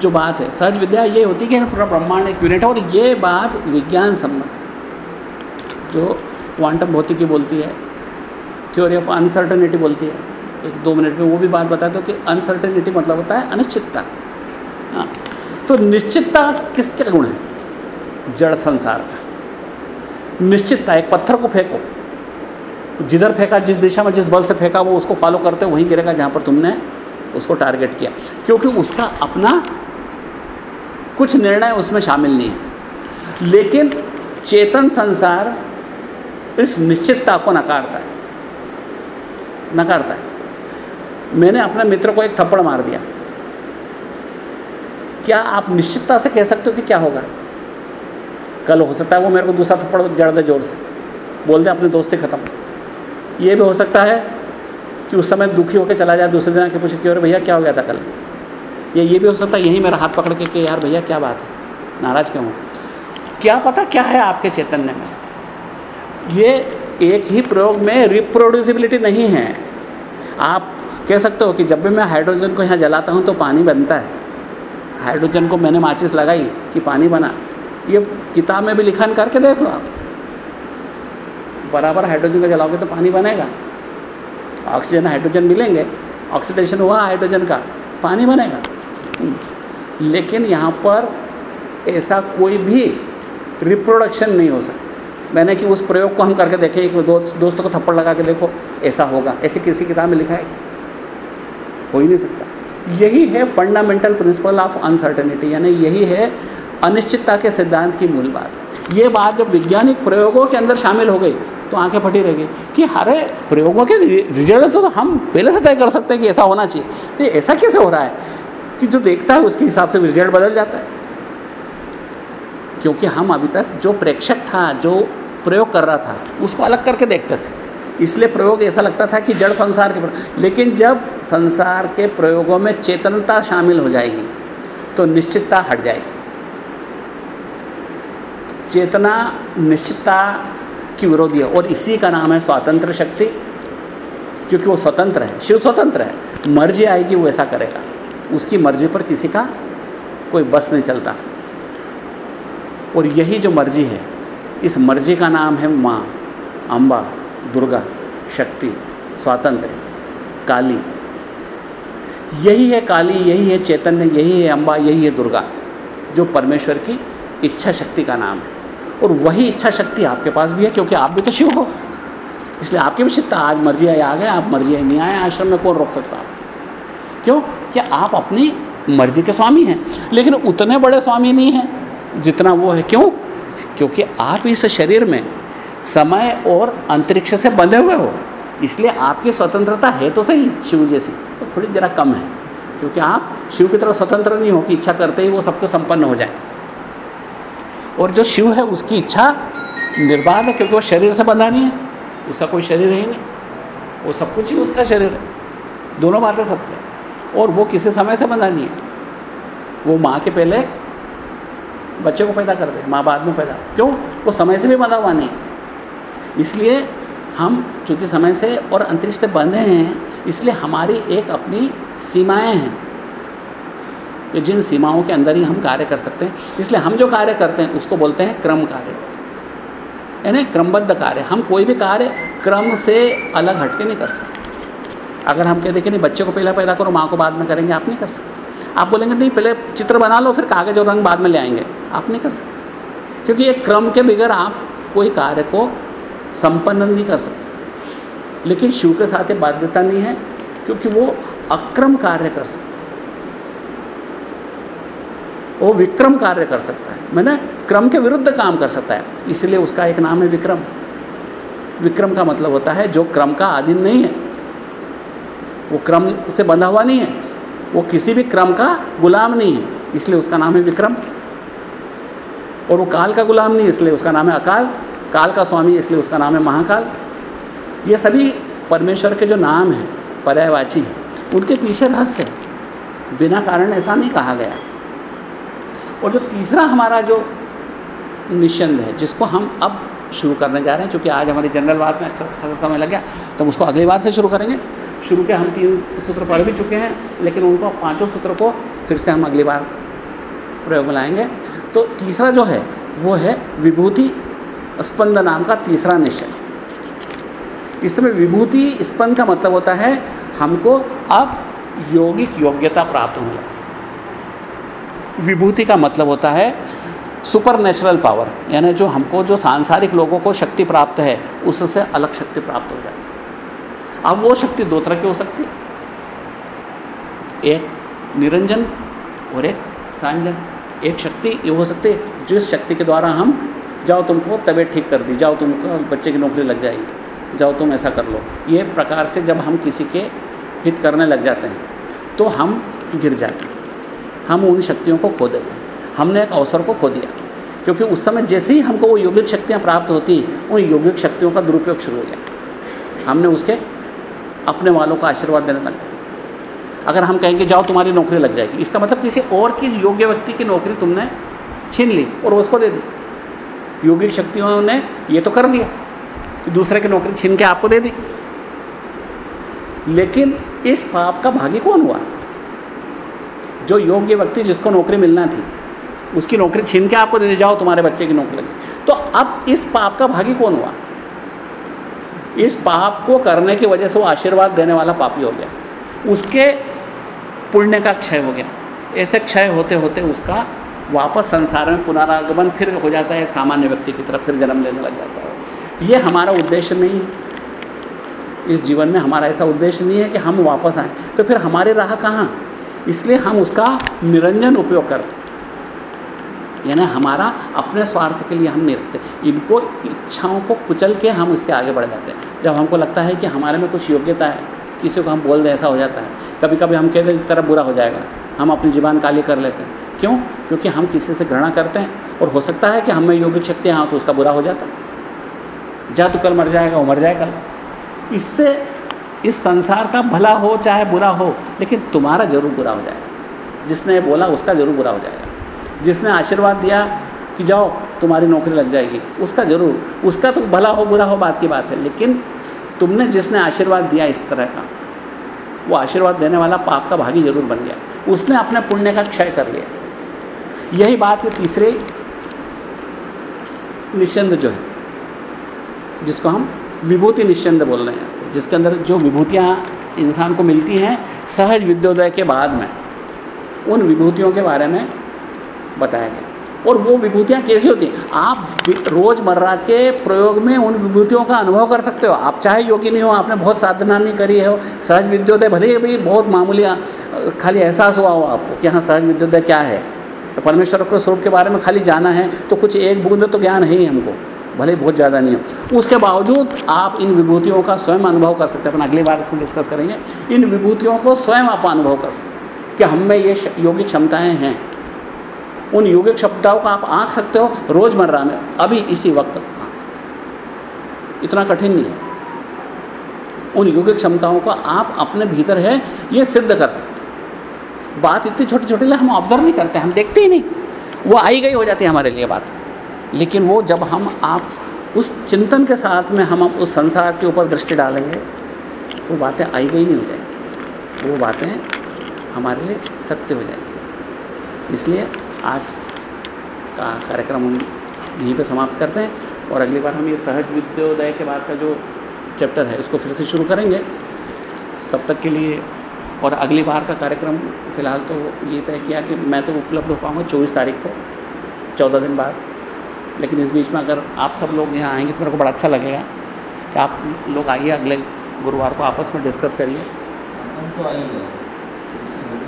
जो बात है, सहज विद्या ये होती है कि पूरा ब्रह्मांड एक यूनिट है और ये बात विज्ञान सम्मत जो क्वांटम भौतिकी बोलती है थ्योरी ऑफ़ अनसर्टनिटी बोलती है। एक दो मिनट में वो भी बात बता दो कि अनसर्टेनिटी मतलब होता है अनिश्चितता। हाँ तो निश्चितता किसके गुण है? जड़ संसार का। निश्चितता, एक पत्थर को फेंको। जिधर फेंका, जिस दिशा में, जिस बल से फेंका, वो उसको फॉलो करते, वहीं गिरेगा जहाँ पर तुमने उसको टारगेट किया। क्योंकि उसका अपना कुछ निर्णय उसमें शामिल नहीं है। लेकिन चेतन संसार इस निश्चितता को नकारता है। नकारता है। मैंने अपने मित्र को एक थप्पड़ मार दिया। क्या आप निश्चितता से कह सकते हो कि क्या होगा? कल हो सकता है वो मेरे को दूसरा थप्पड़ जड़ दे ज़ोर से। बोल दे अपनी दोस्ती ख़त्म। ये भी हो सकता है कि उस समय दुखी होकर चला जाए, दूसरे दिन आके पूछे क्यों भैया, क्या हो गया था कल? या, ये भी हो सकता है, यही मेरा हाथ पकड़ के कि, यार भैया, क्या बात है? नाराज़ क्यों हो? क्या पता क्या है आपके चैतन्य में? ये एक ही प्रयोग में रिप्रोड्यूसिबिलिटी नहीं है। आप कह सकते हो कि जब भी मैं हाइड्रोजन को यहाँ जलाता हूँ तो पानी बनता है। हाइड्रोजन को मैंने माचिस लगाई कि पानी बना। ये किताब में भी लिखन करके देख लो आप। बराबर हाइड्रोजन को जलाओगे तो पानी बनेगा। ऑक्सीजन हाइड्रोजन मिलेंगे। ऑक्सीडेशन हुआ हाइड्रोजन का, पानी बनेगा। लेकिन यहाँ पर ऐसा कोई भी रिप्रोडक्शन नहीं हो सकता। मैंने कि उस प्रयोग को हम करके देखें, एक दोस्त दोस्तों को थप्पड़ लगा के देखो, ऐसा होगा। ऐसे किसी किताब में लिखा है? हो ही नहीं सकता। यही है फंडामेंटल प्रिंसिपल ऑफ़ अनसर्टेनिटी यानी यही है अनिश्चितता के सिद्धांत की मूल बात। ये बात जब वैज्ञानिक प्रयोगों के अंदर शामिल हो गई तो आँखें फटी रह गई कि हरे प्रयोगों के रिज़ल्ट तो हम पहले से तय कर सकते हैं कि ऐसा होना चाहिए। तो ऐसा कैसे हो रहा है कि जो देखता है उसके हिसाब से रिज़ल्ट बदल जाता है? क्योंकि हम अभी तक जो प्रेक्षक था, जो प्रयोग कर रहा था, उसको अलग करके देखते थे। इसलिए प्रयोग ऐसा लगता था कि जड़ संसार के लेकिन जब संसार के प्रयोगों में चेतनता शामिल हो जाएगी तो निश्चितता हट जाएगी। चेतना, निश्चितता की विरोधी है और इसी का नाम है स्वतंत्र शक्ति, क्योंकि वो स्वतंत्र है, शिव स्वतंत्र है। मर्ज़ी आएगी, वो ऐसा करेगा। उसकी मर्ज़ी पर किसी का कोई बस नहीं चलता। और यही जो मर्ज़ी है, इस मर्ज़ी का नाम है माँ अम्बा दुर्गा, शक्ति, स्वातंत्र, काली। यही है काली, यही है चैतन्य, यही है अम्बा यही है दुर्गा, जो परमेश्वर की इच्छा शक्ति का नाम है। और वही इच्छा शक्ति आपके पास भी है, क्योंकि आप भी तो शिव हो। इसलिए आपकी भी चित्ता आज मर्ज़ी आए आ गए आप मर्ज़ी आए नहीं आए आश्रम में कौन रोक सकता आप क्यों? कि आप अपनी मर्ज़ी के स्वामी हैं? लेकिन उतने बड़े स्वामी नहीं हैं, जितना वो है। क्यों? क्योंकि आप इस शरीर में समय और अंतरिक्ष से बंधे हुए हो। इसलिए आपकी स्वतंत्रता है तो सही, शिव जैसी। तो थोड़ी ज़रा कम है, क्योंकि आप शिव की तरह स्वतंत्र नहीं हो कि इच्छा करते ही वो सबको संपन्न हो जाए। और जो शिव है, उसकी इच्छा निर्बाध है, क्योंकि वो शरीर से बंधा नहीं है। उसका कोई शरीर है ही नहीं। वो सब कुछ ही उसका शरीर है। दोनों बातें सत्य है। और वो किसी समय से बंधा नहीं है। वो माँ के पहले बच्चे को पैदा कर दे, माँ बाद में पैदा। क्यों? वो समय से भी बंधा हुआ नहीं इसलिए हम चूँकि समय से और अंतरिक्ष से बंधे हैं, इसलिए हमारी एक अपनी सीमाएँ हैं। कि जिन सीमाओं के अंदर ही हम कार्य कर सकते हैं, इसलिए हम जो कार्य करते हैं, उसको बोलते हैं क्रम कार्य। यानी क्रमबद्ध कार्य। हम कोई भी कार्य क्रम से अलग हट के नहीं कर सकते। अगर हम कहते कि नहीं, बच्चे को पहले पैदा करो, माँ को बाद में करेंगे, आप नहीं कर सकते। आप बोलेंगे, नहीं, पहले चित्र बना लो, फिर कागज़ और रंग बाद में ले आएँगे। आप नहीं कर सकते। क्योंकि एक क्रम के बगैर आप कोई कार्य को संपन्न नहीं कर सकते। लेकिन शिव के साथ ये बाध्यता नहीं है, क्योंकि वो अक्रम कार्य कर सकते वो विक्रम कार्य कर सकता है। मैंने क्रम के विरुद्ध काम कर सकता है। इसलिए उसका एक नाम है विक्रम। विक्रम का मतलब होता है जो क्रम का आधीन नहीं है। वो क्रम से बंधा हुआ नहीं है। वो किसी भी क्रम का गुलाम नहीं है। इसलिए उसका नाम है विक्रम। और वो काल का गुलाम नहीं इसलिए उसका नाम है अकाल। काल का स्वामी, इसलिए उसका नाम है महाकाल। ये सभी परमेश्वर के जो नाम हैं, पर्यायवाची हैं, उनके पीछे रहस्य। है बिना कारण ऐसा नहीं कहा गया। और जो तीसरा हमारा जो निशंद है, जिसको हम अब शुरू करने जा रहे हैं क्योंकि आज हमारी जनरल बात में अच्छा खासा समय लग गया तो हम उसको अगली बार से शुरू करेंगे। शुरू के हम तीन सूत्र पढ़ भी चुके हैं, लेकिन उनको पाँचों सूत्र को फिर से हम अगली बार प्रयोग में लाएँगे। तो तीसरा जो है, वो है विभूति स्पंद नाम का तीसरा निश्चय। इसमें विभूति स्पंद का मतलब होता है, हमको अब यौगिक योग्यता प्राप्त लगती विभूति का मतलब होता है सुपर नेचुरल पावर यानी जो हमको जो सांसारिक लोगों को शक्ति प्राप्त है, उससे अलग शक्ति प्राप्त हो जाती है। अब वो शक्ति दो तरह की हो सकती है। एक निरंजन और एक सांजन। एक शक्ति ये हो सकती है, जिस शक्ति के द्वारा हम, जाओ तुमको तबीयत ठीक कर दी, जाओ तुमको बच्चे की नौकरी लग जाएगी, जाओ तुम ऐसा कर लो। ये प्रकार से जब हम किसी के हित करने लग जाते हैं तो हम गिर जाते हैं। हम उन शक्तियों को खो देते हैं। हमने एक अवसर को खो दिया। क्योंकि उस समय जैसे ही हमको वो यौगिक शक्तियाँ प्राप्त होती, उन यौगिक शक्तियों का दुरुपयोग शुरू हो गया। हमने उसके अपने वालों का आशीर्वाद देने लग अगर हम कहेंगे, जाओ, तुम्हारी नौकरी लग जाएगी। इसका मतलब किसी और की योग्य व्यक्ति की नौकरी तुमने छीन ली और उसको दे दी। यौगिक शक्तियों ने ये तो कर दिया कि दूसरे की नौकरी छीन के आपको दे दी। लेकिन इस पाप का भागी कौन हुआ? जो योग्य व्यक्ति जिसको नौकरी मिलना थी, उसकी नौकरी छीन के आपको दे जाओ तुम्हारे बच्चे की नौकरी। लगी तो अब इस पाप का भागी कौन हुआ? इस पाप को करने की वजह से वो आशीर्वाद देने वाला पापी हो गया। उसके पुण्य का क्षय हो गया। ऐसे क्षय होते होते उसका वापस संसार में पुनरागमन फिर हो जाता है, एक सामान्य व्यक्ति की तरफ़ फिर जन्म लेने लग जाता है। ये हमारा उद्देश्य नहीं है। इस जीवन में हमारा ऐसा उद्देश्य नहीं है कि हम वापस आएँ। तो फिर हमारी राह कहाँ? इसलिए हम उसका निरंजन उपयोग करते यानी हमारा, अपने स्वार्थ के लिए हम नहीं रखते इनको, इच्छाओं को कुचल के हम उसके आगे बढ़ जाते हैं। जब हमको लगता है कि हमारे में कुछ योग्यता है, किसी को हम बोल दें ऐसा हो जाता है कभी कभी हम कहते हैं तरह बुरा हो जाएगा, हम अपनी जीवन काली कर लेते हैं। क्यों? क्योंकि हम किसी से घृणा करते हैं और हो सकता है कि हमें योग्य शक्ति हाँ तो उसका बुरा हो जाता है। जा तो कल मर जाएगा, वो मर जाए कल इससे इस संसार का भला हो, चाहे बुरा हो, लेकिन तुम्हारा ज़रूर बुरा हो जाएगा। जिसने बोला उसका ज़रूर बुरा हो जाएगा। जिसने आशीर्वाद दिया कि जाओ, तुम्हारी नौकरी लग जाएगी, उसका ज़रूर। उसका तो भला हो, बुरा हो, बात की बात है, लेकिन तुमने जिसने आशीर्वाद दिया इस तरह का, वो आशीर्वाद देने वाला पाप का भागी ज़रूर बन गया। उसने अपने पुण्य का क्षय कर लिया। यही बात है तीसरे निश्चंद जो है, जिसको हम विभूति निश्चंद बोल रहे हैं। जिसके अंदर जो विभूतियाँ इंसान को मिलती हैं, सहज विद्योदय के बाद में, उन विभूतियों के बारे में बताया गया। और वो विभूतियाँ कैसी होती हैं? आप रोज़मर्रा के प्रयोग में उन विभूतियों का अनुभव कर सकते हो। आप चाहे योगी नहीं हो, आपने बहुत साधना नहीं करी है, सहज विद्योदय भले ही भाई बहुत मामूली, खाली एहसास हुआ हो आपको कि हाँ सहज विद्योदय क्या है? परमेश्वर के स्वरूप के बारे में खाली जाना है तो कुछ एक बूंद तो ज्ञान है ही हमको। भले बहुत ज़्यादा नहीं हो। उसके बावजूद आप इन विभूतियों का स्वयं अनुभव कर सकते हैं। अपन अगली बार इसमें डिस्कस करेंगे। इन विभूतियों को स्वयं आप अनुभव कर सकते कि हम में ये योगिक क्षमताएँ हैं। उन योगिक क्षमताओं को आप आँख सकते हो रोज़मर्रा में। अभी इसी वक्त। इतना कठिन नहीं है। उन योगिक क्षमताओं को आप अपने भीतर है, ये सिद्ध कर सकते बात इतनी छोटी छोटी हम ऑब्ज़र्व नहीं करते, हम देखते ही नहीं। वो आई गई हो जाती है हमारे लिए बात। लेकिन वो जब हम आप उस चिंतन के साथ में हम उस संसार के ऊपर दृष्टि डालेंगे तो बातें आई गई नहीं हो जाएँगी। वो बातें हमारे लिए सत्य हो जाएँगी। इसलिए आज का कार्यक्रम हम यहीं पे समाप्त करते हैं और अगली बार हम ये सहज विद्योदय के बाद का जो चैप्टर है, इसको फिर से शुरू करेंगे। तब तक के लिए और अगली बार का कार्यक्रम फ़िलहाल तो ये तय किया कि मैं तो उपलब्ध हो पाऊँगा चौबीस तारीख को, चौदह दिन बाद। लेकिन इस बीच में अगर आप सब लोग यहाँ आएँगे तो मेरे को बड़ा अच्छा लगेगा कि आप लोग आइए अगले गुरुवार को आपस में डिस्कस करिए। तो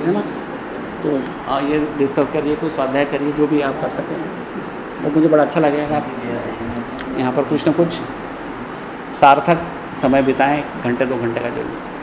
है ना? तो आइए डिस्कस करिए कोई स्वाध्याय करिए जो भी आप कर सकें। वो मुझे बड़ा अच्छा लगेगा। आप यहाँ पर कुछ ना कुछ सार्थक समय बिताएँ घंटे दो घंटे का जो भी